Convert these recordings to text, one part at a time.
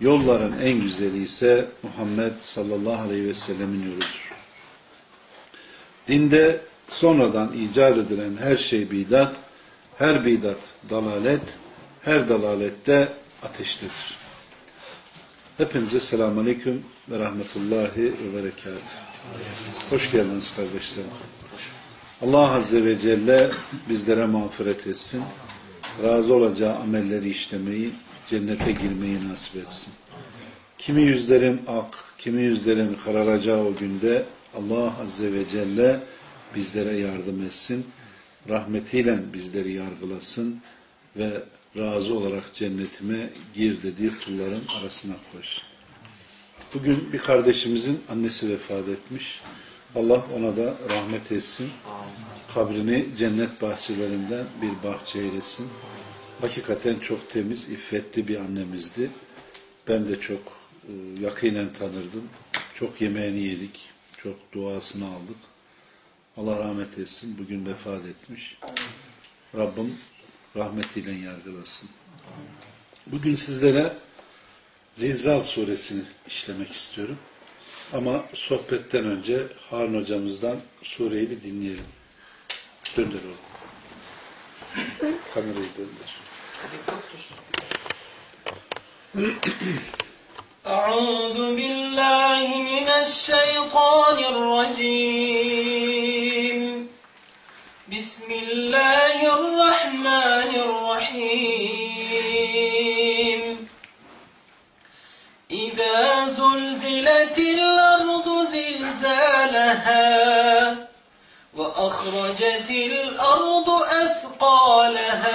Yolların en güzeli ise Muhammed sallallahu aleyhi ve sellemin yoludur. Dinde sonradan icat edilen her şey bidat, her bidat dalalet, her dalalette ateştedir. Hepinize selamun aleyküm ve rahmetullahi ve berekat. Hoş geldiniz kardeşlerim. Allah Azze ve Celle bizlere mağfiret etsin. Razı olacağı amelleri işlemeyi, cennete girmeyi nasip etsin. Kimi yüzlerin ak, kimi yüzlerin kararacağı o günde Allah Azze ve Celle bizlere yardım etsin. Rahmetiyle bizleri yargılasın ve razı olarak cennetime gir dediği kulların arasına koş. Bugün bir kardeşimizin annesi vefat etmiş. Allah ona da rahmet etsin. Kabrini cennet bahçelerinden bir bahçe eylesin. Hakikaten çok temiz, iffetli bir annemizdi. Ben de çok e, yakinen tanırdım. Çok yemeğini yedik. Çok duasını aldık. Allah rahmet etsin. Bugün vefat etmiş. Rabbim rahmetiyle yargılasın. Bugün sizlere Zilzal suresini işlemek istiyorum. Ama sohbetten önce Harun hocamızdan sureyi bir dinleyelim. Döndür oğlum. Kamerayı döndür. أعوذ بالله من الشيطان الرجيم. بسم الله الرحمن الرحيم. إذا زلزلت الأرض زلزالها وأخرجت الأرض أثقالها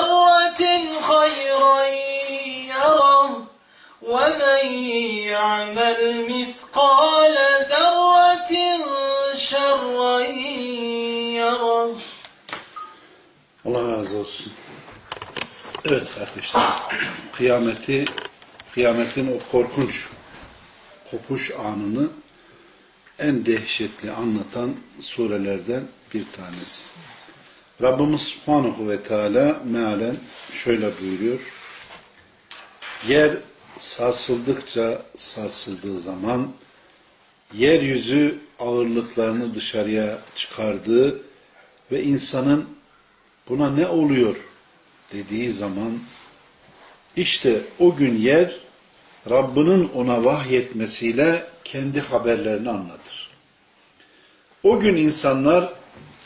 يعمل مثقال ذرة شرا يره Allah razı olsun. Evet kardeşler, kıyameti, kıyametin o korkunç kopuş anını en dehşetli anlatan surelerden bir tanesi. Rabbimiz Subhanahu ve Teala mealen şöyle buyuruyor. Yer sarsıldıkça sarsıldığı zaman yeryüzü ağırlıklarını dışarıya çıkardığı ve insanın buna ne oluyor dediği zaman işte o gün yer Rabbinin ona vahyetmesiyle kendi haberlerini anlatır. O gün insanlar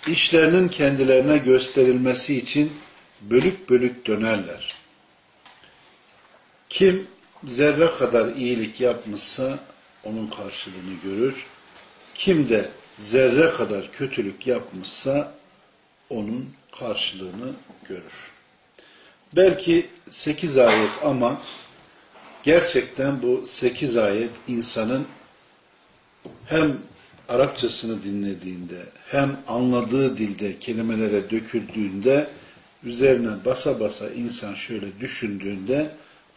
işlerinin kendilerine gösterilmesi için bölük bölük dönerler. Kim zerre kadar iyilik yapmışsa onun karşılığını görür. Kim de zerre kadar kötülük yapmışsa onun karşılığını görür. Belki sekiz ayet ama gerçekten bu sekiz ayet insanın hem Arapçasını dinlediğinde hem anladığı dilde kelimelere döküldüğünde üzerine basa basa insan şöyle düşündüğünde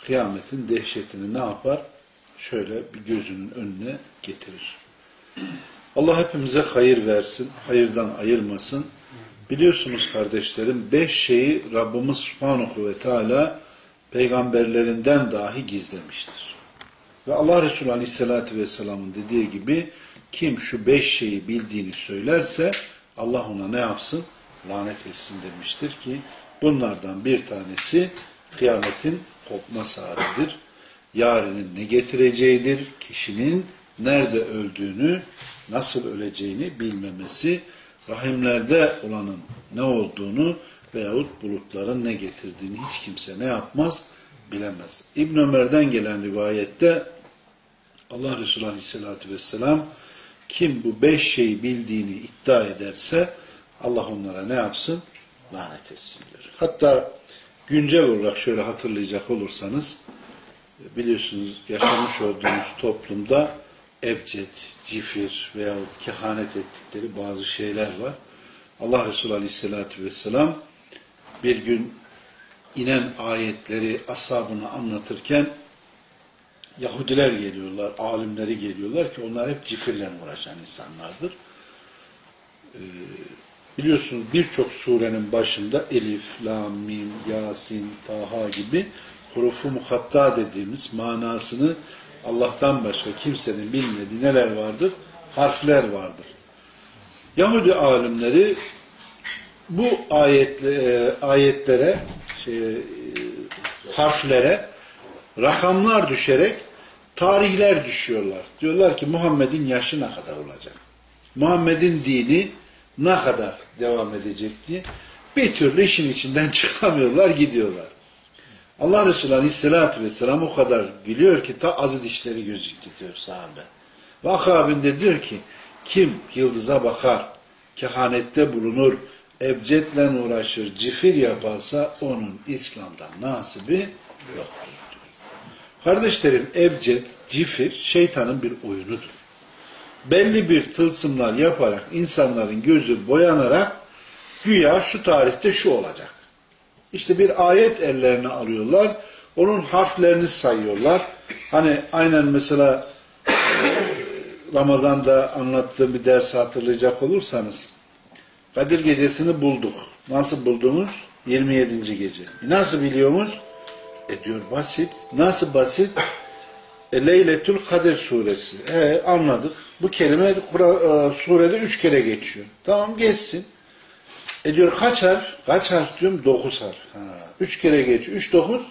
kıyametin dehşetini ne yapar? Şöyle bir gözünün önüne getirir. Allah hepimize hayır versin, hayırdan ayırmasın. Biliyorsunuz kardeşlerim, beş şeyi Rabbimiz Subhanahu ve Teala peygamberlerinden dahi gizlemiştir. Ve Allah Resulü Aleyhisselatü Vesselam'ın dediği gibi kim şu beş şeyi bildiğini söylerse Allah ona ne yapsın? Lanet etsin demiştir ki bunlardan bir tanesi kıyametin kopma saatidir. yarının ne getireceğidir, kişinin nerede öldüğünü, nasıl öleceğini bilmemesi, rahimlerde olanın ne olduğunu veyahut bulutların ne getirdiğini hiç kimse ne yapmaz? Bilemez. İbn Ömer'den gelen rivayette Allah Resulü Aleyhisselatü Vesselam kim bu beş şeyi bildiğini iddia ederse Allah onlara ne yapsın? Lanet etsin diyor. Hatta güncel olarak şöyle hatırlayacak olursanız biliyorsunuz yaşamış olduğumuz toplumda ebced, cifir veyahut kehanet ettikleri bazı şeyler var. Allah Resulü Aleyhisselatü Vesselam bir gün inen ayetleri ashabına anlatırken Yahudiler geliyorlar, alimleri geliyorlar ki onlar hep cifirle uğraşan insanlardır. Biliyorsunuz birçok surenin başında Elif, Lam, Mim, Yasin, Taha gibi hurufu muhatta dediğimiz manasını Allah'tan başka kimsenin bilmediği neler vardır? Harfler vardır. Yahudi alimleri bu ayetle, e, ayetlere, şey, e, harflere rakamlar düşerek tarihler düşüyorlar. Diyorlar ki Muhammed'in yaşı ne kadar olacak? Muhammed'in dini ne kadar devam edecek diye bir türlü işin içinden çıkamıyorlar, gidiyorlar. Allah Resulü Aleyhisselatü Vesselam o kadar biliyor ki ta azı dişleri gözüktü diyor sahabe. Ve akabinde diyor ki kim yıldıza bakar, kehanette bulunur, ebcetle uğraşır, cifir yaparsa onun İslam'dan nasibi yoktur diyor. Kardeşlerim ebced, cifir şeytanın bir oyunudur. Belli bir tılsımlar yaparak insanların gözü boyanarak güya şu tarihte şu olacak. İşte bir ayet ellerine alıyorlar. Onun harflerini sayıyorlar. Hani aynen mesela Ramazan'da anlattığım bir ders hatırlayacak olursanız Kadir gecesini bulduk. Nasıl buldunuz? 27. gece. Nasıl biliyorsunuz? E diyor basit. Nasıl basit? E, Leyletül Kadir suresi. E, anladık. Bu kelime e, surede üç kere geçiyor. Tamam geçsin. E diyor kaç harf? Kaç harf diyorum? Dokuz harf. Ha, üç kere geçiyor. Üç dokuz.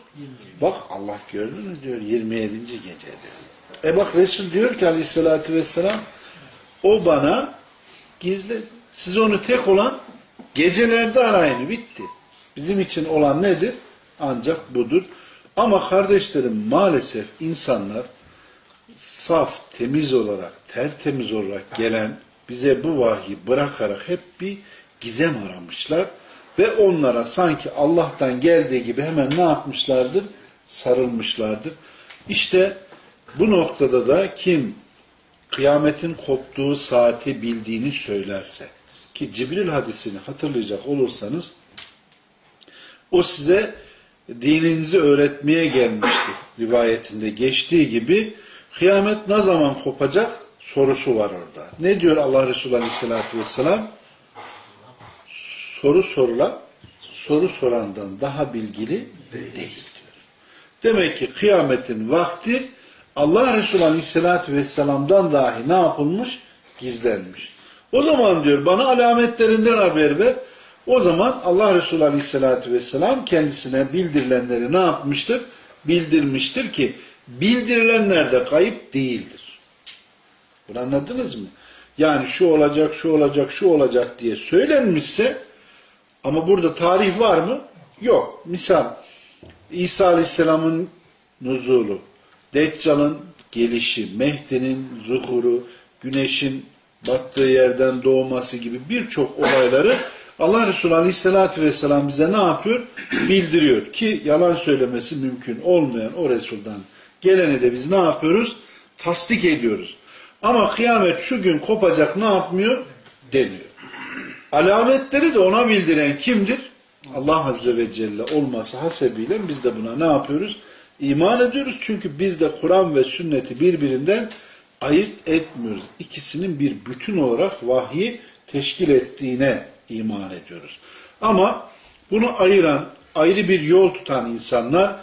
Bak Allah gördün mü diyor 27. gece diyor. E bak Resul diyor ki aleyhissalatü vesselam o bana gizledi. Siz onu tek olan gecelerde arayın. Bitti. Bizim için olan nedir? Ancak budur. Ama kardeşlerim maalesef insanlar saf, temiz olarak, tertemiz olarak gelen bize bu vahyi bırakarak hep bir gizem aramışlar ve onlara sanki Allah'tan geldiği gibi hemen ne yapmışlardır? Sarılmışlardır. İşte bu noktada da kim kıyametin koptuğu saati bildiğini söylerse ki Cibril hadisini hatırlayacak olursanız o size dininizi öğretmeye gelmişti rivayetinde geçtiği gibi kıyamet ne zaman kopacak sorusu var orada. Ne diyor Allah Resulü Aleyhisselatü Vesselam? Soru sorulan soru sorandan daha bilgili değil diyor. Demek ki kıyametin vakti Allah Resulü Aleyhisselatü Vesselam'dan dahi ne yapılmış? Gizlenmiş. O zaman diyor bana alametlerinden haber ver. O zaman Allah Resulü Aleyhisselatü Vesselam kendisine bildirilenleri ne yapmıştır? Bildirmiştir ki bildirilenler de kayıp değildir. Bunu anladınız mı? Yani şu olacak, şu olacak, şu olacak diye söylenmişse ama burada tarih var mı? Yok. Misal İsa Aleyhisselam'ın nuzulu, Deccal'ın gelişi, Mehdi'nin zuhuru, güneşin battığı yerden doğması gibi birçok olayları Allah Resulü Aleyhisselatü Vesselam bize ne yapıyor? Bildiriyor ki yalan söylemesi mümkün olmayan o Resul'dan geleni de biz ne yapıyoruz? Tasdik ediyoruz. Ama kıyamet şu gün kopacak ne yapmıyor? Demiyor. Alametleri de ona bildiren kimdir? Allah Azze ve Celle olması hasebiyle biz de buna ne yapıyoruz? İman ediyoruz. Çünkü biz de Kur'an ve sünneti birbirinden ayırt etmiyoruz. İkisinin bir bütün olarak vahyi teşkil ettiğine iman ediyoruz. Ama bunu ayıran, ayrı bir yol tutan insanlar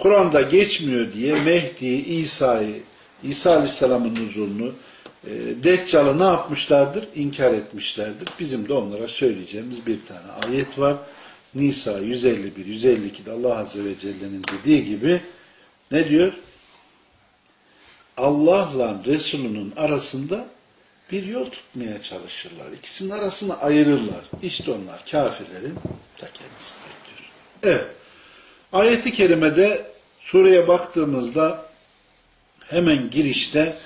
Kur'an'da geçmiyor diye Mehdi, İsa'yı, İsa Aleyhisselam'ın huzurunu, e, Deccal'ı ne yapmışlardır? İnkar etmişlerdir. Bizim de onlara söyleyeceğimiz bir tane ayet var. Nisa 151, 152'de Allah Azze ve Celle'nin dediği gibi ne diyor? Allah'la Resulünün arasında bir yol tutmaya çalışırlar. İkisinin arasını ayırırlar. İşte onlar kafirlerin ta kendisidir diyor. Evet. Ayeti kerimede sureye baktığımızda hemen girişte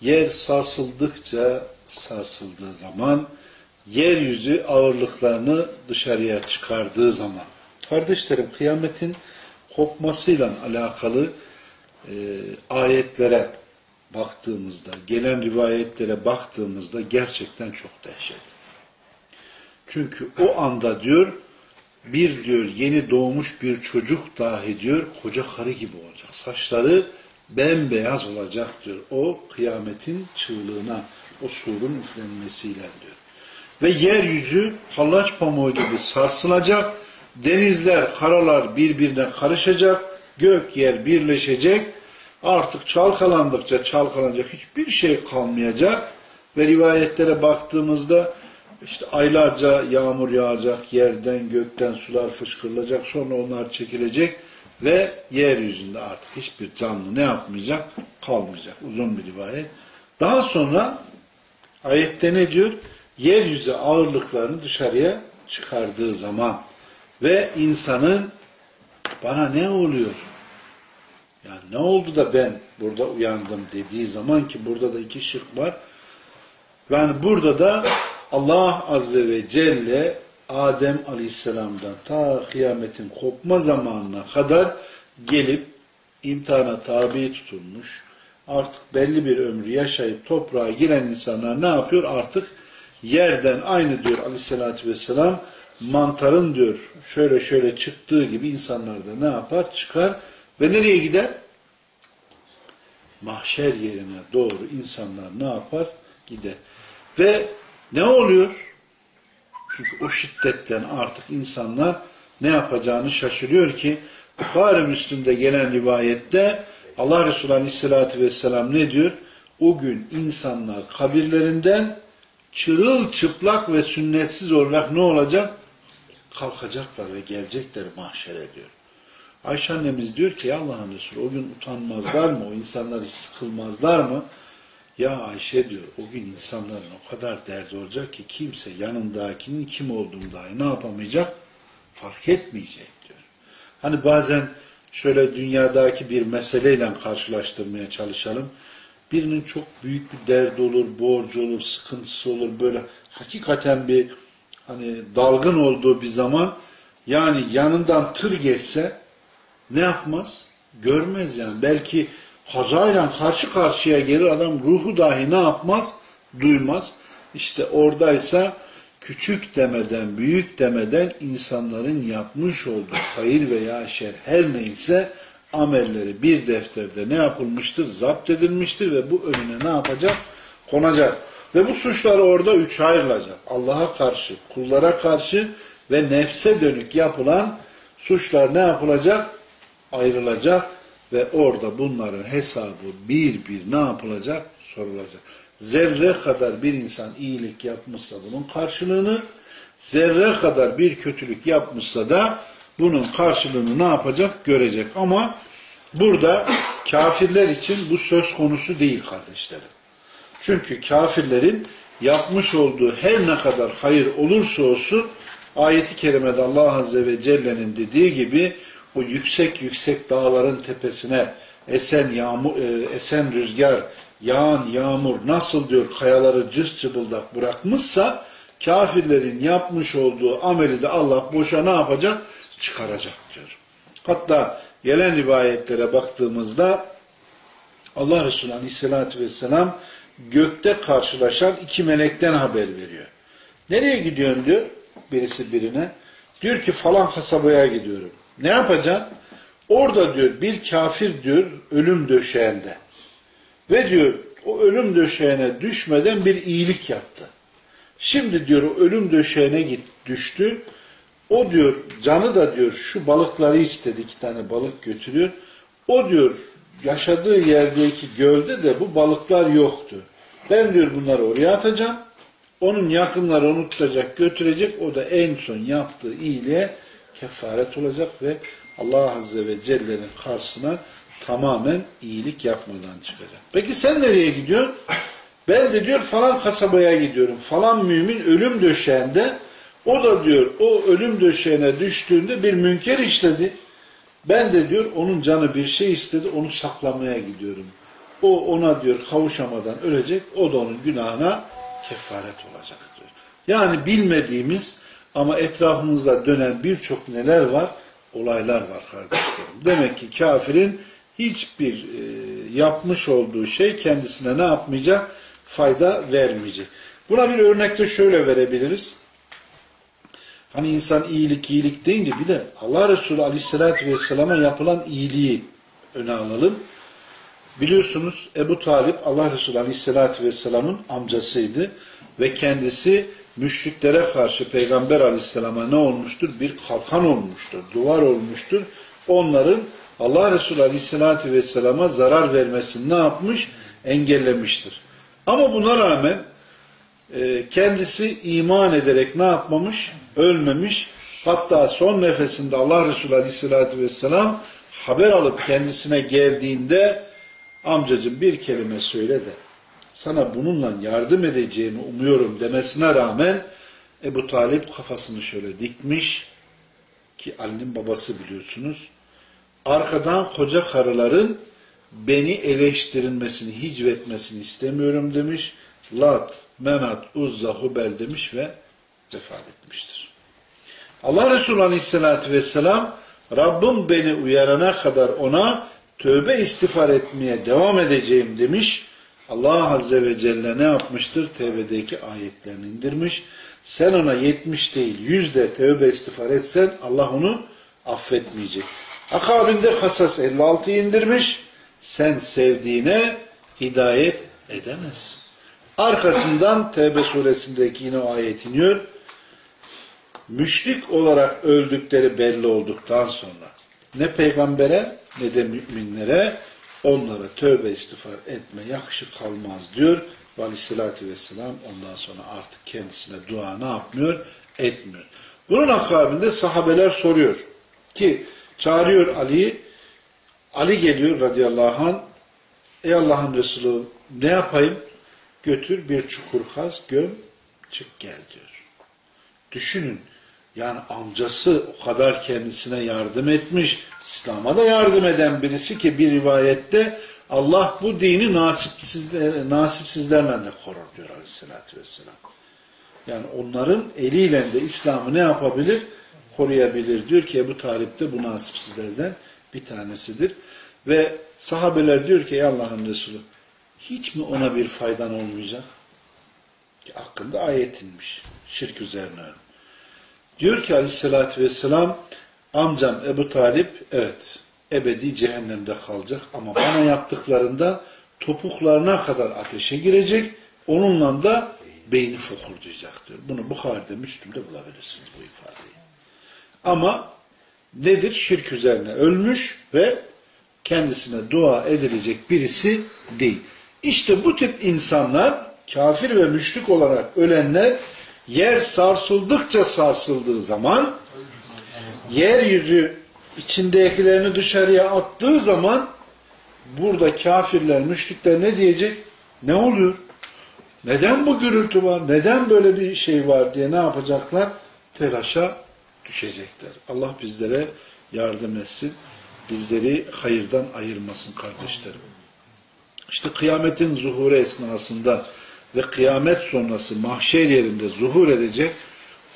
yer sarsıldıkça sarsıldığı zaman yeryüzü ağırlıklarını dışarıya çıkardığı zaman kardeşlerim kıyametin kopmasıyla alakalı e, ayetlere baktığımızda, gelen rivayetlere baktığımızda gerçekten çok dehşet. Çünkü o anda diyor bir diyor yeni doğmuş bir çocuk dahi diyor koca karı gibi olacak. Saçları bembeyaz olacak diyor. O kıyametin çığlığına, o surun üflenmesiyle diyor. Ve yeryüzü hallaç pamuğu gibi sarsılacak. Denizler, karalar birbirine karışacak. Gök yer birleşecek. Artık çalkalandıkça çalkalanacak hiçbir şey kalmayacak. Ve rivayetlere baktığımızda işte aylarca yağmur yağacak, yerden gökten sular fışkırılacak, sonra onlar çekilecek ve yeryüzünde artık hiçbir canlı ne yapmayacak? Kalmayacak. Uzun bir rivayet. Daha sonra ayette ne diyor? Yeryüzü ağırlıklarını dışarıya çıkardığı zaman ve insanın bana ne oluyor? Yani ne oldu da ben burada uyandım dediği zaman ki burada da iki şık var. Yani burada da Allah Azze ve Celle Adem Aleyhisselam'dan ta kıyametin kopma zamanına kadar gelip imtihana tabi tutulmuş, artık belli bir ömrü yaşayıp toprağa giren insanlar ne yapıyor? Artık yerden aynı diyor Aleyhisselatü Vesselam mantarın diyor şöyle şöyle çıktığı gibi insanlar da ne yapar? Çıkar ve nereye gider? Mahşer yerine doğru insanlar ne yapar? Gider. Ve ne oluyor? Çünkü o şiddetten artık insanlar ne yapacağını şaşırıyor ki Bukhari Müslüm'de gelen rivayette Allah Resulü Aleyhisselatü Vesselam ne diyor? O gün insanlar kabirlerinden çırılçıplak ve sünnetsiz olarak ne olacak? Kalkacaklar ve gelecekler mahşere diyor. Ayşe annemiz diyor ki Allah'ın Resulü o gün utanmazlar mı? O insanlar hiç sıkılmazlar mı? Ya Ayşe diyor o gün insanların o kadar derdi olacak ki kimse yanındakinin kim olduğunu dahi ne yapamayacak? Fark etmeyecek diyor. Hani bazen şöyle dünyadaki bir meseleyle karşılaştırmaya çalışalım. Birinin çok büyük bir derdi olur, borcu olur, sıkıntısı olur, böyle hakikaten bir hani dalgın olduğu bir zaman yani yanından tır geçse ne yapmaz? Görmez yani. Belki kazayla karşı karşıya gelir adam ruhu dahi ne yapmaz? Duymaz. İşte oradaysa küçük demeden, büyük demeden insanların yapmış olduğu hayır veya şer her neyse amelleri bir defterde ne yapılmıştır? Zapt edilmiştir ve bu önüne ne yapacak? Konacak. Ve bu suçlar orada üç ayrılacak. Allah'a karşı, kullara karşı ve nefse dönük yapılan suçlar ne yapılacak? Ayrılacak ve orada bunların hesabı bir bir ne yapılacak? Sorulacak. Zerre kadar bir insan iyilik yapmışsa bunun karşılığını, zerre kadar bir kötülük yapmışsa da bunun karşılığını ne yapacak? Görecek. Ama burada kafirler için bu söz konusu değil kardeşlerim. Çünkü kafirlerin yapmış olduğu her ne kadar hayır olursa olsun ayeti kerimede Allah Azze ve Celle'nin dediği gibi o yüksek yüksek dağların tepesine esen yağmur, e, esen rüzgar, yağan yağmur nasıl diyor kayaları cız çıbıldak bırakmışsa kafirlerin yapmış olduğu ameli de Allah boşa ne yapacak? Çıkaracak diyor. Hatta gelen rivayetlere baktığımızda Allah Resulü Aleyhisselatü Vesselam gökte karşılaşan iki melekten haber veriyor. Nereye gidiyorsun diyor birisi birine. Diyor ki falan kasabaya gidiyorum. Ne yapacaksın? Orada diyor bir kafir diyor ölüm döşeğinde. Ve diyor o ölüm döşeğine düşmeden bir iyilik yaptı. Şimdi diyor o ölüm döşeğine git, düştü. O diyor canı da diyor şu balıkları istedi. iki tane balık götürüyor. O diyor yaşadığı yerdeki gölde de bu balıklar yoktu. Ben diyor bunları oraya atacağım. Onun yakınları onu tutacak, götürecek. O da en son yaptığı iyiliğe kefaret olacak ve Allah Azze ve Celle'nin karşısına Tamamen iyilik yapmadan çıkacak. Peki sen nereye gidiyorsun? Ben de diyor falan kasabaya gidiyorum. Falan mümin ölüm döşeğinde o da diyor o ölüm döşeğine düştüğünde bir münker işledi. Ben de diyor onun canı bir şey istedi onu saklamaya gidiyorum. O ona diyor kavuşamadan ölecek o da onun günahına kefaret olacak diyor. Yani bilmediğimiz ama etrafımızda dönen birçok neler var? Olaylar var kardeşlerim. Demek ki kafirin hiçbir e, yapmış olduğu şey kendisine ne yapmayacak? Fayda vermeyecek. Buna bir örnek de şöyle verebiliriz. Hani insan iyilik iyilik deyince bir de Allah Resulü Aleyhisselatü Vesselam'a yapılan iyiliği öne alalım. Biliyorsunuz Ebu Talip Allah Resulü Aleyhisselatü Vesselam'ın amcasıydı ve kendisi müşriklere karşı Peygamber Aleyhisselam'a ne olmuştur? Bir kalkan olmuştur, duvar olmuştur. Onların Allah Resulü Aleyhisselatü Vesselam'a zarar vermesini ne yapmış? Engellemiştir. Ama buna rağmen e, kendisi iman ederek ne yapmamış? Ölmemiş. Hatta son nefesinde Allah Resulü Aleyhisselatü Vesselam haber alıp kendisine geldiğinde amcacığım bir kelime söyle de sana bununla yardım edeceğimi umuyorum demesine rağmen Ebu Talip kafasını şöyle dikmiş ki Ali'nin babası biliyorsunuz arkadan koca karıların beni eleştirilmesini, hicvetmesini istemiyorum demiş. Lat, Menat, Uzza, Hubel demiş ve vefat etmiştir. Allah Resulü Aleyhisselatü Vesselam Rabbim beni uyarana kadar ona tövbe istiğfar etmeye devam edeceğim demiş. Allah Azze ve Celle ne yapmıştır? Tevbedeki ayetlerini indirmiş. Sen ona 70 değil 100 de tövbe istiğfar etsen Allah onu affetmeyecek. Akabinde Kasas 56 indirmiş. Sen sevdiğine hidayet edemezsin. Arkasından Tevbe suresindeki yine o ayet iniyor. Müşrik olarak öldükleri belli olduktan sonra ne peygambere ne de müminlere onlara tövbe istiğfar etme yakışık kalmaz diyor. Ve aleyhissalatü vesselam ondan sonra artık kendisine dua ne yapmıyor? Etmiyor. Bunun akabinde sahabeler soruyor ki çağırıyor Ali'yi Ali geliyor radıyallahu anh ey Allah'ın Resulü ne yapayım? Götür bir çukur kaz göm çık gel diyor. Düşünün yani amcası o kadar kendisine yardım etmiş, İslam'a da yardım eden birisi ki bir rivayette Allah bu dini nasipsizler, nasipsizlerle de korur diyor aleyhissalatü vesselam. Yani onların eliyle de İslam'ı ne yapabilir? Koruyabilir. Diyor ki Ebu Talip de bu nasipsizlerden bir tanesidir. Ve sahabeler diyor ki ey Allah'ın Resulü hiç mi ona bir faydan olmayacak? Ki hakkında ayet inmiş. Şirk üzerine. Diyor ki aleyhissalatü vesselam amcam Ebu Talip evet ebedi cehennemde kalacak ama bana yaptıklarında topuklarına kadar ateşe girecek onunla da beyni fokurdayacak diyor. Bunu Bukhari'de, Müslüm'de bulabilirsiniz bu ifadeyi. Ama nedir? Şirk üzerine ölmüş ve kendisine dua edilecek birisi değil. İşte bu tip insanlar kafir ve müşrik olarak ölenler yer sarsıldıkça sarsıldığı zaman yeryüzü içindekilerini dışarıya attığı zaman burada kafirler, müşrikler ne diyecek? Ne oluyor? Neden bu gürültü var? Neden böyle bir şey var diye ne yapacaklar? Telaşa düşecekler. Allah bizlere yardım etsin. Bizleri hayırdan ayırmasın kardeşlerim. İşte kıyametin zuhuru esnasında ve kıyamet sonrası mahşer yerinde zuhur edecek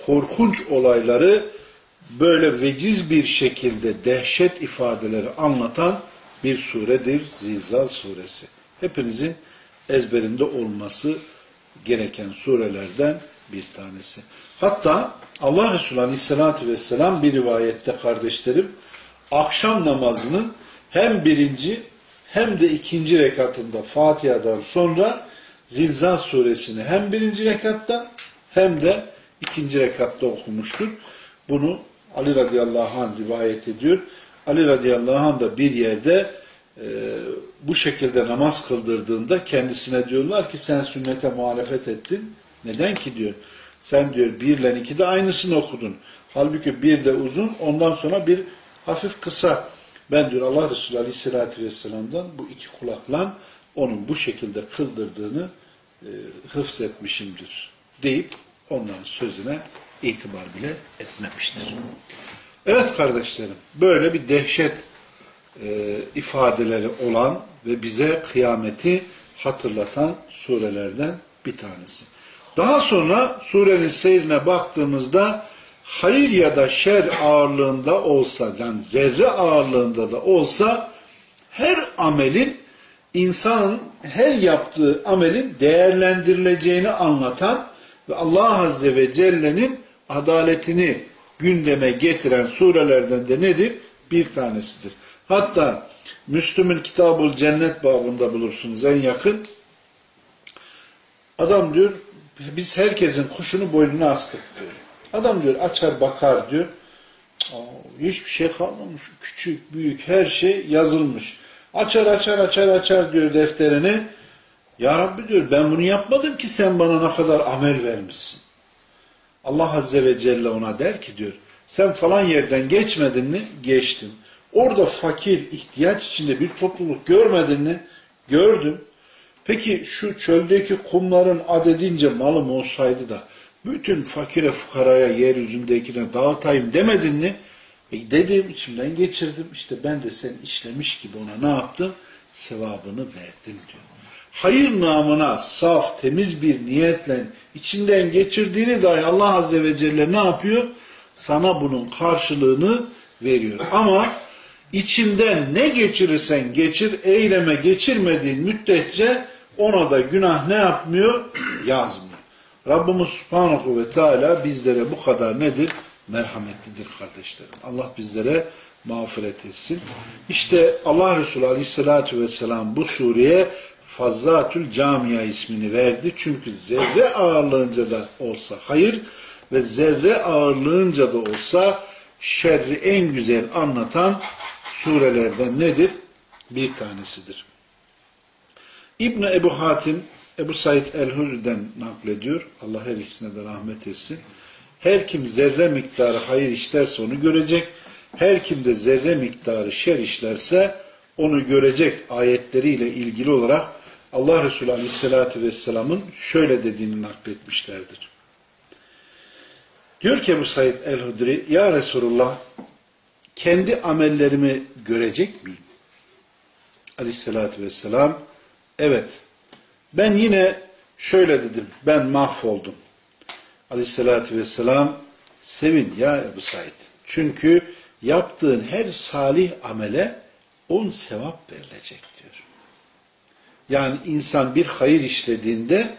korkunç olayları böyle veciz bir şekilde dehşet ifadeleri anlatan bir suredir Zilzal suresi. Hepinizin ezberinde olması gereken surelerden bir tanesi. Hatta Allah Resulü Aleyhisselatü Vesselam bir rivayette kardeşlerim akşam namazının hem birinci hem de ikinci rekatında Fatiha'dan sonra Zilzal suresini hem birinci rekatta hem de ikinci rekatta okumuştur. Bunu Ali radıyallahu anh rivayet ediyor. Ali radıyallahu anh da bir yerde e, bu şekilde namaz kıldırdığında kendisine diyorlar ki sen sünnete muhalefet ettin. Neden ki diyor. Sen diyor bir ile iki de aynısını okudun. Halbuki bir de uzun ondan sonra bir hafif kısa Ben diyor Allah Resulü Aleyhisselatü Vesselam'dan bu iki kulakla onun bu şekilde kıldırdığını e, hıfz etmişimdir deyip onların sözüne itibar bile etmemiştir. Evet kardeşlerim, böyle bir dehşet e, ifadeleri olan ve bize kıyameti hatırlatan surelerden bir tanesi. Daha sonra surenin seyrine baktığımızda hayır ya da şer ağırlığında olsa, yani zerre ağırlığında da olsa her amelin insanın her yaptığı amelin değerlendirileceğini anlatan ve Allah Azze ve Celle'nin adaletini gündeme getiren surelerden de nedir? Bir tanesidir. Hatta Müslüm'ün Kitabul Cennet babında bulursunuz en yakın. Adam diyor, biz herkesin kuşunu boynuna astık diyor. Adam diyor açar bakar diyor. Hiçbir şey kalmamış. Küçük, büyük her şey yazılmış. Açar açar açar açar diyor defterini. Ya Rabbi diyor ben bunu yapmadım ki sen bana ne kadar amel vermişsin. Allah Azze ve Celle ona der ki diyor sen falan yerden geçmedin mi? Geçtim. Orada fakir, ihtiyaç içinde bir topluluk görmedin mi? Gördüm. Peki şu çöldeki kumların adedince malım olsaydı da bütün fakire fukaraya yeryüzündekine dağıtayım demedin mi? E dedim içimden geçirdim. İşte ben de sen işlemiş gibi ona ne yaptım? Sevabını verdim diyor. Hayır namına saf, temiz bir niyetle içinden geçirdiğini dahi Allah Azze ve Celle ne yapıyor? Sana bunun karşılığını veriyor. Ama içinden ne geçirirsen geçir, eyleme geçirmediğin müddetçe ona da günah ne yapmıyor? Yazmıyor. Rabbimiz Subhanahu ve Teala bizlere bu kadar nedir? Merhametlidir kardeşlerim. Allah bizlere mağfiret etsin. İşte Allah Resulü Aleyhisselatü Vesselam bu sureye Fazzatül Camia ismini verdi. Çünkü zerre ağırlığınca da olsa hayır ve zerre ağırlığınca da olsa şerri en güzel anlatan surelerden nedir? Bir tanesidir. İbni Ebu Hatim Ebu Said el-Hürr'den naklediyor. Allah her ikisine de rahmet etsin. Her kim zerre miktarı hayır işlerse onu görecek. Her kim de zerre miktarı şer işlerse onu görecek ayetleriyle ilgili olarak Allah Resulü Aleyhisselatü Vesselam'ın şöyle dediğini nakletmişlerdir. Diyor ki Ebu Said el-Hudri, Ya Resulullah, kendi amellerimi görecek miyim? Aleyhisselatü Vesselam, evet, ben yine şöyle dedim, ben mahvoldum. Aleyhissalatü vesselam, sevin ya Ebu Said. Çünkü yaptığın her salih amele on sevap verilecek diyor. Yani insan bir hayır işlediğinde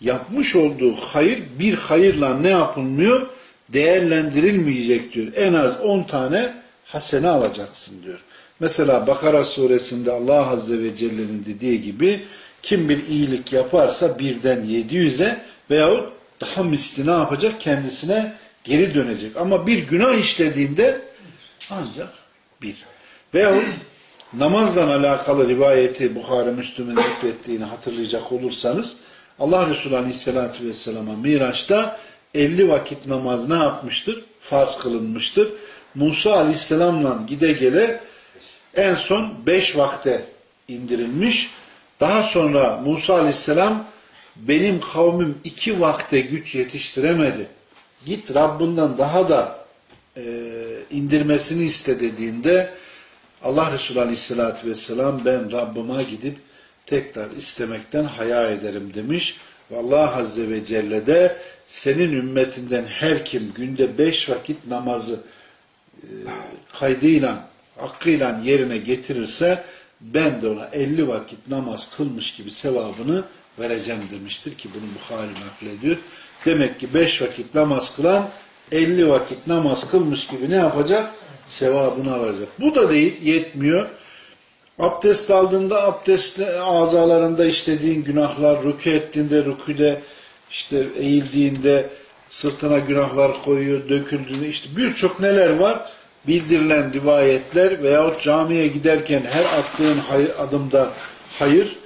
yapmış olduğu hayır bir hayırla ne yapılmıyor? Değerlendirilmeyecek diyor. En az on tane hasene alacaksın diyor. Mesela Bakara suresinde Allah Azze ve Celle'nin dediği gibi kim bir iyilik yaparsa birden yedi yüze veyahut daha misli ne yapacak? Kendisine geri dönecek. Ama bir günah işlediğinde ancak bir. Veyahut namazla alakalı rivayeti Bukhara Müslüm'ün zikrettiğini hatırlayacak olursanız Allah Resulü Aleyhisselatü Vesselam'a Miraç'ta 50 vakit namaz ne yapmıştır? Farz kılınmıştır. Musa Aleyhisselam'la gide gele en son 5 vakte indirilmiş. Daha sonra Musa Aleyhisselam benim kavmim iki vakte güç yetiştiremedi. Git Rabbinden daha da e, indirmesini iste dediğinde Allah Resulü Aleyhisselatü Vesselam ben Rabbıma gidip tekrar istemekten haya ederim demiş. Ve Allah Azze ve Celle de senin ümmetinden her kim günde beş vakit namazı e, kaydıyla, hakkıyla yerine getirirse ben de ona elli vakit namaz kılmış gibi sevabını vereceğim demiştir ki bunu Bukhari naklediyor. Demek ki beş vakit namaz kılan elli vakit namaz kılmış gibi ne yapacak? Sevabını alacak. Bu da değil, yetmiyor. Abdest aldığında abdest azalarında işlediğin günahlar, rükü ettiğinde rüküde, işte eğildiğinde sırtına günahlar koyuyor, döküldüğünde işte birçok neler var? Bildirilen rivayetler veyahut camiye giderken her attığın hayır, adımda hayır,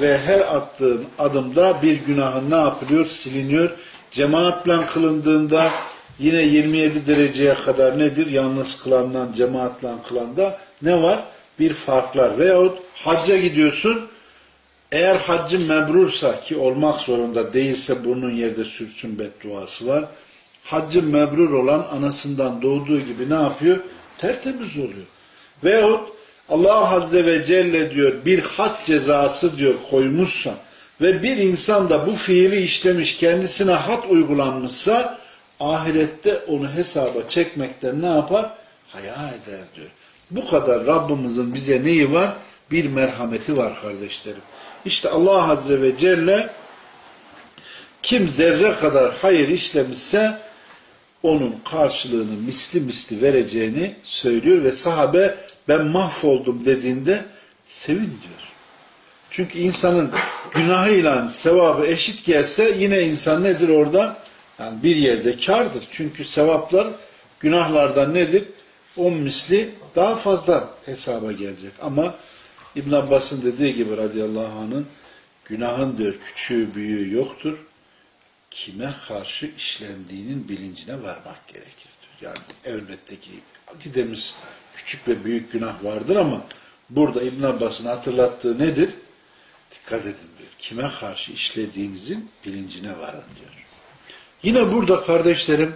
ve her attığın adımda bir günahın ne yapılıyor? Siliniyor. Cemaatle kılındığında yine 27 dereceye kadar nedir? Yalnız kılandan cemaatle kılanda ne var? Bir farklar. Veyahut hacca gidiyorsun. Eğer haccın mebrursa ki olmak zorunda değilse burnun yerde sürtsün bedduası var. Haccın mebrur olan anasından doğduğu gibi ne yapıyor? Tertemiz oluyor. Veyahut Allah Azze ve Celle diyor bir had cezası diyor koymuşsa ve bir insan da bu fiili işlemiş kendisine had uygulanmışsa ahirette onu hesaba çekmekten ne yapar? Haya eder diyor. Bu kadar Rabbimizin bize neyi var? Bir merhameti var kardeşlerim. İşte Allah Azze ve Celle kim zerre kadar hayır işlemişse onun karşılığını misli misli vereceğini söylüyor ve sahabe ben mahvoldum dediğinde sevin diyor. Çünkü insanın günahıyla sevabı eşit gelse yine insan nedir orada? Yani bir yerde kardır. Çünkü sevaplar günahlardan nedir? On misli daha fazla hesaba gelecek. Ama İbn Abbas'ın dediği gibi radıyallahu anh'ın günahın diyor küçüğü büyüğü yoktur. Kime karşı işlendiğinin bilincine varmak gerekir. Yani elbette ki gidemiz küçük ve büyük günah vardır ama burada İbn Abbas'ın hatırlattığı nedir? Dikkat edin diyor. Kime karşı işlediğinizin bilincine varın diyor. Yine burada kardeşlerim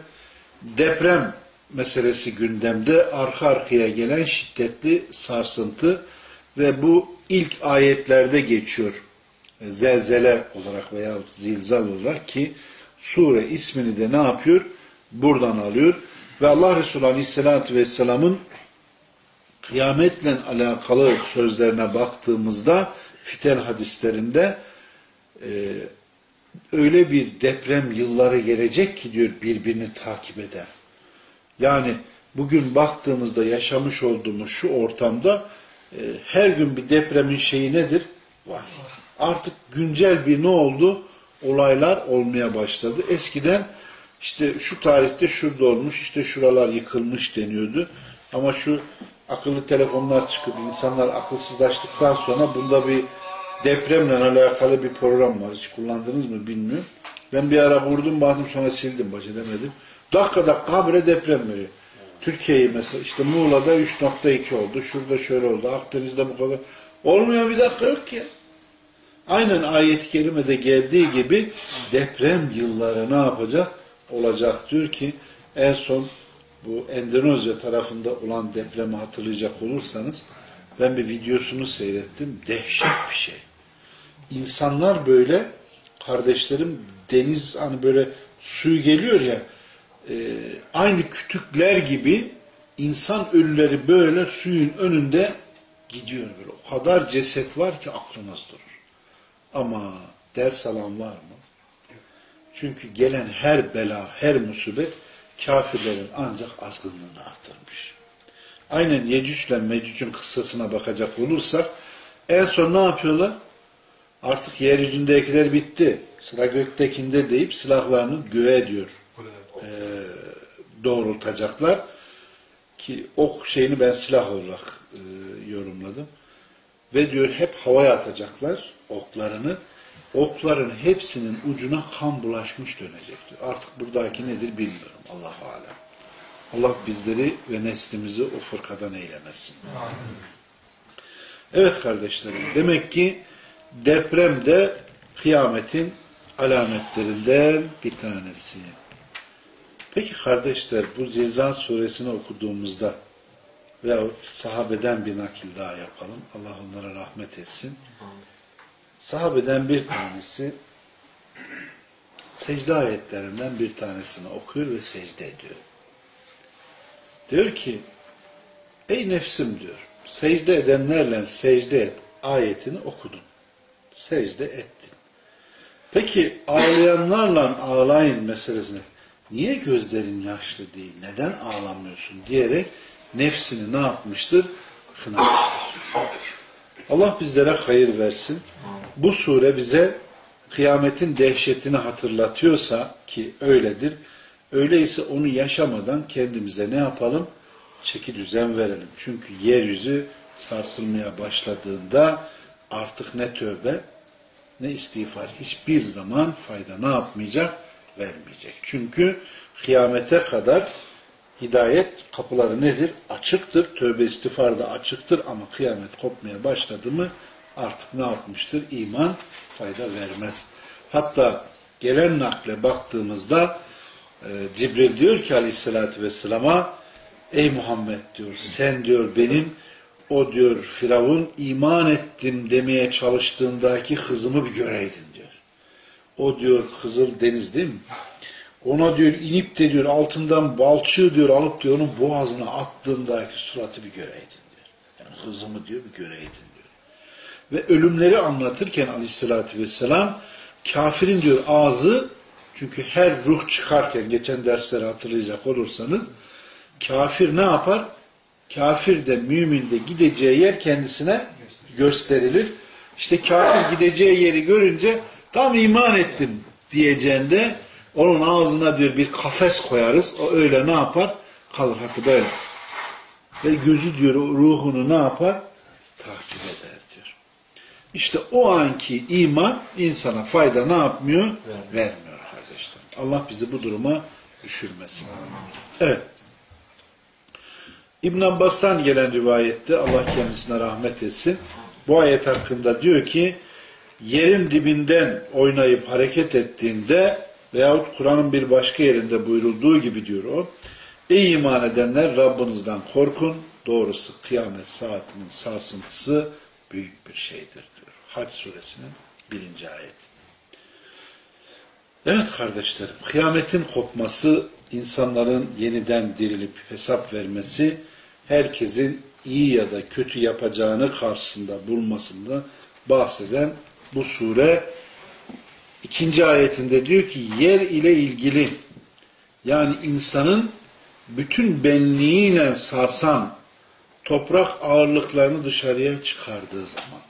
deprem meselesi gündemde arka arkaya gelen şiddetli sarsıntı ve bu ilk ayetlerde geçiyor. Zelzele olarak veya zilzal olarak ki sure ismini de ne yapıyor? Buradan alıyor. Ve Allah Resulü Aleyhisselatü Vesselam'ın kıyametle alakalı sözlerine baktığımızda fiten hadislerinde e, öyle bir deprem yılları gelecek ki diyor birbirini takip eder. Yani bugün baktığımızda yaşamış olduğumuz şu ortamda e, her gün bir depremin şeyi nedir? Var. Artık güncel bir ne oldu? Olaylar olmaya başladı. Eskiden işte şu tarihte şurada olmuş, işte şuralar yıkılmış deniyordu. Ama şu akıllı telefonlar çıkıp insanlar akılsızlaştıktan sonra bunda bir depremle alakalı bir program var. Hiç kullandınız mı bilmiyorum. Ben bir ara vurdum baktım sonra sildim baş edemedim. Dakika dakika habire deprem veriyor. Türkiye'yi mesela işte Muğla'da 3.2 oldu. Şurada şöyle oldu. Akdeniz'de bu kadar. Olmuyor bir dakika yok ki. Aynen ayet-i kerimede geldiği gibi deprem yılları ne yapacak? Olacak diyor ki en son bu Endonezya tarafında olan depremi hatırlayacak olursanız ben bir videosunu seyrettim. Dehşet bir şey. İnsanlar böyle kardeşlerim deniz hani böyle suyu geliyor ya e, aynı kütükler gibi insan ölüleri böyle suyun önünde gidiyor böyle. O kadar ceset var ki aklınız durur. Ama ders alan var mı? Çünkü gelen her bela, her musibet kafirlerin ancak azgınlığını artırmış. Aynen Yecüc ile Mecüc'ün kıssasına bakacak olursak en son ne yapıyorlar? Artık yeryüzündekiler bitti. Sıra göktekinde deyip silahlarını göğe diyor. E, doğrultacaklar. Ki ok şeyini ben silah olarak e, yorumladım. Ve diyor hep havaya atacaklar oklarını. Okların hepsinin ucuna kan bulaşmış dönecek diyor. Artık buradaki nedir bilmiyorum. Allah alem. Allah bizleri ve neslimizi o fırkadan eylemesin. Evet kardeşlerim. Demek ki deprem de kıyametin alametlerinden bir tanesi. Peki kardeşler bu Zilzal suresini okuduğumuzda veyahut sahabeden bir nakil daha yapalım. Allah onlara rahmet etsin. Sahabeden bir tanesi secde ayetlerinden bir tanesini okuyor ve secde ediyor. Diyor ki ey nefsim diyor secde edenlerle secde et ayetini okudun. Secde ettin. Peki ağlayanlarla ağlayın meselesine niye gözlerin yaşlı değil, neden ağlamıyorsun diyerek nefsini ne yapmıştır? Kınamıştır. Allah bizlere hayır versin. Bu sure bize kıyametin dehşetini hatırlatıyorsa ki öyledir. Öyleyse onu yaşamadan kendimize ne yapalım? Çeki düzen verelim. Çünkü yeryüzü sarsılmaya başladığında artık ne tövbe ne istiğfar hiçbir zaman fayda ne yapmayacak? Vermeyecek. Çünkü kıyamete kadar hidayet kapıları nedir? Açıktır. Tövbe istiğfar da açıktır ama kıyamet kopmaya başladı mı artık ne yapmıştır? İman fayda vermez. Hatta gelen nakle baktığımızda e, Cibril diyor ki aleyhissalatü vesselama ey Muhammed diyor sen diyor benim o diyor Firavun iman ettim demeye çalıştığındaki hızımı bir göreydin diyor. O diyor Kızıl Deniz değil mi? Ona diyor inip de diyor altından balçığı diyor alıp diyor onun boğazına attığımdaki suratı bir göreydin diyor. Yani hızımı diyor bir göreydin diyor. Ve ölümleri anlatırken aleyhissalatü vesselam kafirin diyor ağzı çünkü her ruh çıkarken geçen dersleri hatırlayacak olursanız kafir ne yapar? Kafir de mümin de gideceği yer kendisine gösterilir. İşte kafir gideceği yeri görünce tam iman ettim diyeceğinde onun ağzına bir, bir kafes koyarız. O öyle ne yapar? Kalır hakkı böyle. Ve gözü diyor ruhunu ne yapar? Takip eder diyor. İşte o anki iman insana fayda ne yapmıyor? Vermiyor, Vermiyor kardeşler. Allah bizi bu duruma düşürmesin. Evet. İbn Abbas'tan gelen rivayette Allah kendisine rahmet etsin. Bu ayet hakkında diyor ki yerin dibinden oynayıp hareket ettiğinde veyahut Kur'an'ın bir başka yerinde buyurulduğu gibi diyor o Ey iman edenler Rabbinizden korkun. Doğrusu kıyamet saatinin sarsıntısı büyük bir şeydir diyor. Hac suresinin birinci ayet. Evet kardeşlerim, kıyametin kopması, insanların yeniden dirilip hesap vermesi, herkesin iyi ya da kötü yapacağını karşısında bulmasında bahseden bu sure ikinci ayetinde diyor ki yer ile ilgili yani insanın bütün benliğiyle sarsan toprak ağırlıklarını dışarıya çıkardığı zaman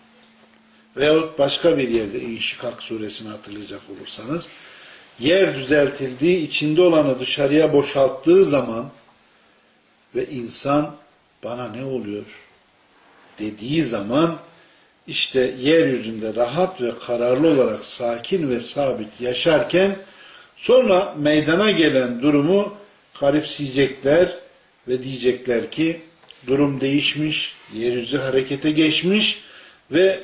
veyahut başka bir yerde İnşikak suresini hatırlayacak olursanız yer düzeltildiği içinde olanı dışarıya boşalttığı zaman ve insan bana ne oluyor? dediği zaman işte yeryüzünde rahat ve kararlı olarak sakin ve sabit yaşarken sonra meydana gelen durumu garipseyecekler ve diyecekler ki durum değişmiş, yeryüzü harekete geçmiş ve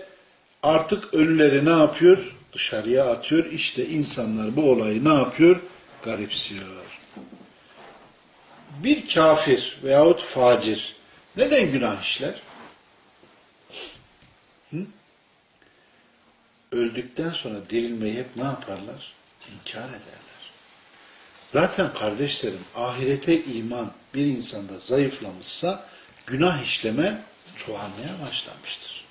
artık ölüleri ne yapıyor? Dışarıya atıyor. İşte insanlar bu olayı ne yapıyor? Garipsiyor. Bir kafir veyahut facir neden günah işler? Hı? Öldükten sonra dirilmeyi hep ne yaparlar? İnkar ederler. Zaten kardeşlerim ahirete iman bir insanda zayıflamışsa günah işleme çoğalmaya başlamıştır.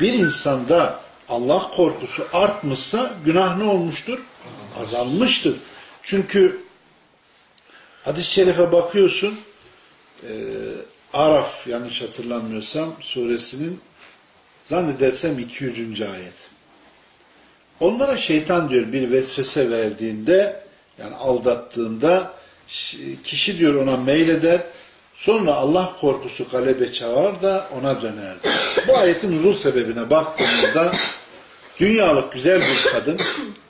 Bir insanda Allah korkusu artmışsa günah ne olmuştur? Azalmıştır. Çünkü hadis-i şerife bakıyorsun e, Araf yanlış hatırlamıyorsam suresinin zannedersem 200. ayet. Onlara şeytan diyor bir vesvese verdiğinde yani aldattığında kişi diyor ona meyleder sonra Allah korkusu galebe çağır da ona döner. Bu ayetin nuzul sebebine baktığımızda dünyalık güzel bir kadın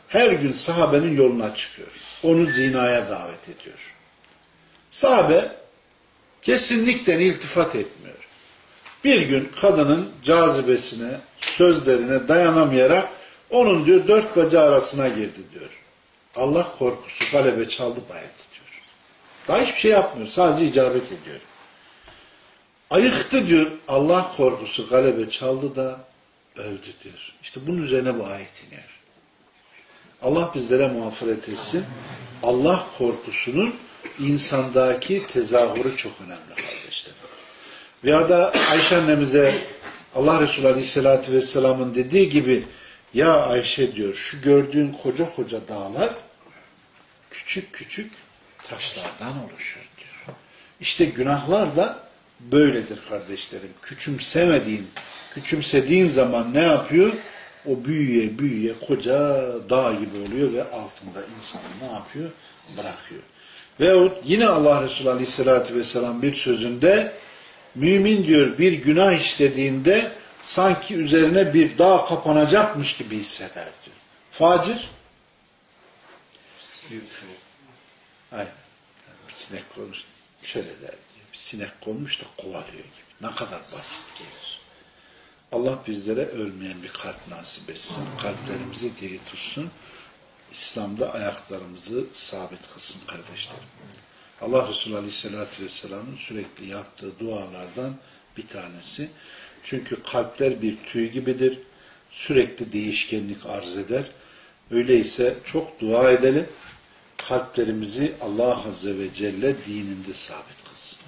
her gün sahabenin yoluna çıkıyor. Onu zinaya davet ediyor. Sahabe kesinlikle iltifat etmiyor. Bir gün kadının cazibesine, sözlerine dayanamayarak onun diyor dört bacağı arasına girdi diyor. Allah korkusu galebe çaldı bayıldı diyor. Daha hiçbir şey yapmıyor. Sadece icabet ediyor. Ayıktı diyor. Allah korkusu galebe çaldı da öldü diyor. İşte bunun üzerine bu ayet iniyor. Allah bizlere mağfiret etsin. Allah korkusunun insandaki tezahürü çok önemli kardeşler. Veya da Ayşe annemize Allah Resulü Aleyhisselatü Vesselam'ın dediği gibi ya Ayşe diyor şu gördüğün koca koca dağlar küçük küçük taşlardan oluşur diyor. İşte günahlar da böyledir kardeşlerim. Küçümsemediğin, küçümsediğin zaman ne yapıyor? O büyüye büyüye koca dağ gibi oluyor ve altında insanı ne yapıyor? Bırakıyor. Veyahut yine Allah Resulü Aleyhisselatü Vesselam bir sözünde mümin diyor bir günah işlediğinde sanki üzerine bir dağ kapanacakmış gibi hisseder diyor. Facir Aynen. Bir sinek konuştu. Şöyle der diyor. Bir sinek konmuş da kovalıyor gibi. Ne kadar basit gelir. Allah bizlere ölmeyen bir kalp nasip etsin. Kalplerimizi diri tutsun. İslam'da ayaklarımızı sabit kılsın kardeşlerim. Allah Resulü Aleyhisselatü Vesselam'ın sürekli yaptığı dualardan bir tanesi. Çünkü kalpler bir tüy gibidir. Sürekli değişkenlik arz eder. Öyleyse çok dua edelim. Kalplerimizi Allah Azze ve Celle dininde sabit kılsın.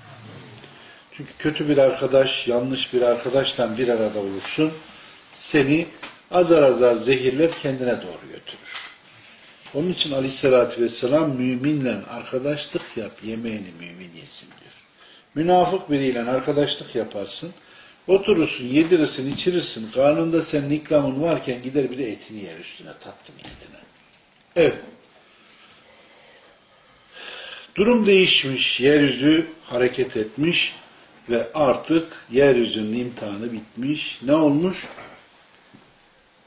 Çünkü kötü bir arkadaş, yanlış bir arkadaşla bir arada olursun. Seni azar azar zehirler kendine doğru götürür. Onun için aleyhissalatü vesselam müminle arkadaşlık yap, yemeğini mümin yesin diyor. Münafık biriyle arkadaşlık yaparsın, oturursun, yedirirsin, içirirsin, karnında senin ikramın varken gider bir de etini yer üstüne, tatlı niyetine. Evet. Durum değişmiş, yeryüzü hareket etmiş ve artık yeryüzünün imtihanı bitmiş. Ne olmuş?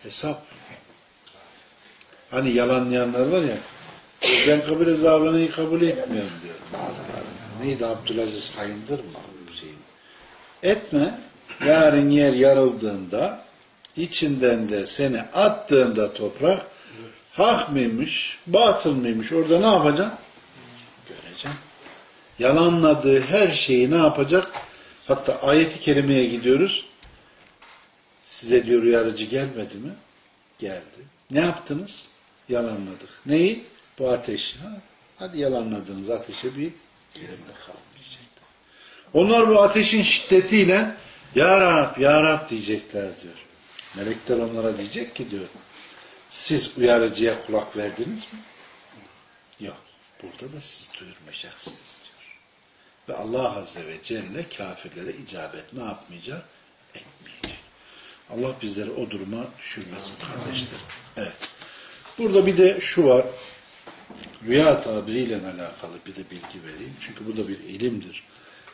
Hesap. Hani yalanlayanlar var ya, ben kabul ezabını kabul etmiyorum diyor bazıları. Neydi Abdülaziz Hayındır mı? Şey. Etme, yarın yer yarıldığında, içinden de seni attığında toprak, hak mıymış, batıl mıymış, orada ne yapacaksın? Göreceksin. Yalanladığı her şeyi ne yapacak? Hatta ayeti kerimeye gidiyoruz. Size diyor uyarıcı gelmedi mi? Geldi. Ne yaptınız? Yalanladık. Neyi? Bu ateş. Ha? Hadi yalanladınız ateşe bir yerimde kalmayacaktı. Onlar bu ateşin şiddetiyle Ya Rab, Ya Rab diyecekler diyor. Melekler onlara diyecek ki diyor siz uyarıcıya kulak verdiniz mi? Yok. Burada da siz duyurmayacaksınız diyor. Ve Allah Azze ve Celle kafirlere icabet ne yapmayacak? Etmeyecek. Allah bizleri o duruma düşürmesin kardeşlerim. Evet. Burada bir de şu var. Rüya tabiriyle alakalı bir de bilgi vereyim. Çünkü bu da bir ilimdir.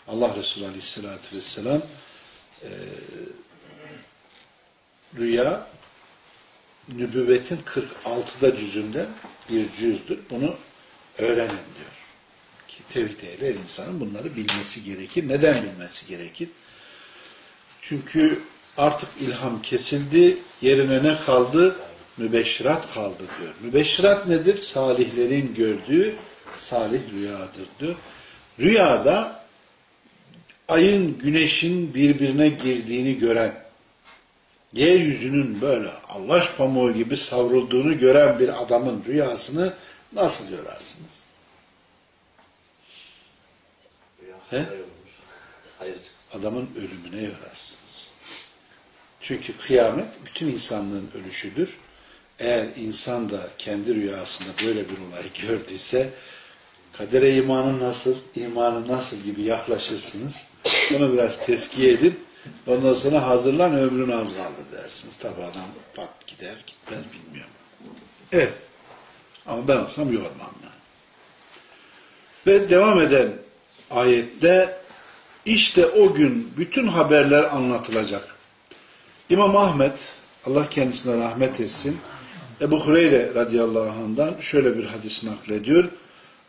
Allah Resulü Aleyhisselatü Vesselam e, rüya nübüvvetin 46'da cüzünde bir cüzdür. Bunu öğrenin diyor. Ki tevhid ehli insanın bunları bilmesi gerekir. Neden bilmesi gerekir? Çünkü artık ilham kesildi. Yerine ne kaldı? Mübeşşirat kaldı diyor. Mübeşşirat nedir? Salihlerin gördüğü salih rüyadır diyor. Rüyada ayın, güneşin birbirine girdiğini gören, yeryüzünün böyle Allah pamuğu gibi savrulduğunu gören bir adamın rüyasını nasıl yorarsınız? He? Adamın ölümüne yorarsınız. Çünkü kıyamet bütün insanlığın ölüşüdür. Eğer insan da kendi rüyasında böyle bir olay gördüyse kadere imanı nasıl, imanı nasıl gibi yaklaşırsınız. Onu biraz teskiye edip ondan sonra hazırlan ömrün az kaldı dersiniz. Tabi adam pat gider gitmez bilmiyorum. Evet. Ama ben olsam yormam yani. Ve devam eden ayette işte o gün bütün haberler anlatılacak. İmam Ahmet Allah kendisine rahmet etsin Ebu Hureyre radıyallahu anh'dan şöyle bir hadis naklediyor.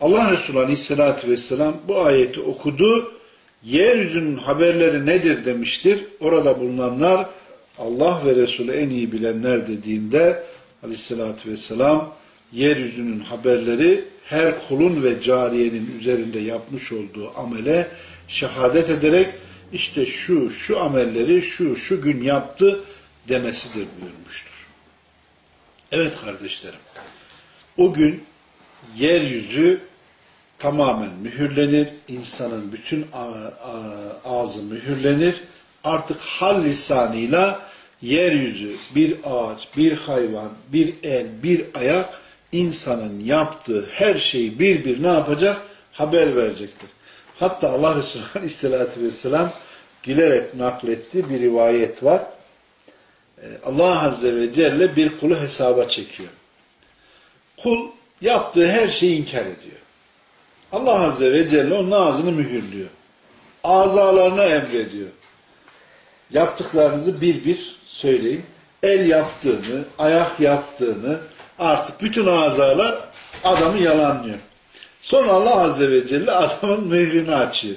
Allah Resulü aleyhissalatü vesselam bu ayeti okudu. Yeryüzünün haberleri nedir demiştir. Orada bulunanlar Allah ve Resulü en iyi bilenler dediğinde aleyhissalatü vesselam yeryüzünün haberleri her kulun ve cariyenin üzerinde yapmış olduğu amele şehadet ederek işte şu şu amelleri şu şu gün yaptı demesidir buyurmuştur. Evet kardeşlerim. O gün yeryüzü tamamen mühürlenir. insanın bütün ağzı mühürlenir. Artık hal lisanıyla yeryüzü bir ağaç, bir hayvan, bir el, bir ayak insanın yaptığı her şeyi bir bir ne yapacak? Haber verecektir. Hatta Allah Resulü Aleyhisselatü Vesselam gülerek naklettiği bir rivayet var. Allah Azze ve Celle bir kulu hesaba çekiyor. Kul yaptığı her şeyi inkar ediyor. Allah Azze ve Celle onun ağzını mühürlüyor. Azalarına emrediyor. Yaptıklarınızı bir bir söyleyin. El yaptığını, ayak yaptığını, artık bütün azalar adamı yalanlıyor. Sonra Allah Azze ve Celle adamın mührünü açıyor.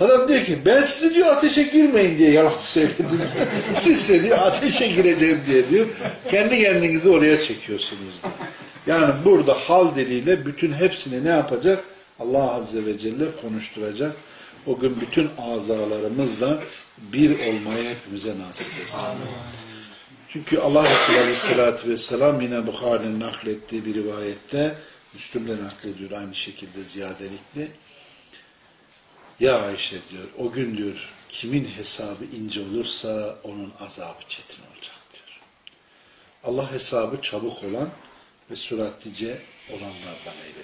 Adam diyor ki ben sizi diyor ateşe girmeyin diye yalan söyledim. Siz size diyor ateşe gireceğim diye diyor. Kendi kendinizi oraya çekiyorsunuz diyor. Yani burada hal diliyle bütün hepsini ne yapacak? Allah Azze ve Celle konuşturacak. O gün bütün azalarımızla bir olmayı hepimize nasip etsin. Çünkü Allah Resulü Aleyhisselatü Vesselam yine Bukhari'nin naklettiği bir rivayette Müslüm'de naklediyor aynı şekilde ziyadelikli. Ya Ayşe diyor, o gün diyor, kimin hesabı ince olursa onun azabı çetin olacak diyor. Allah hesabı çabuk olan ve süratlice olanlardan eylesin.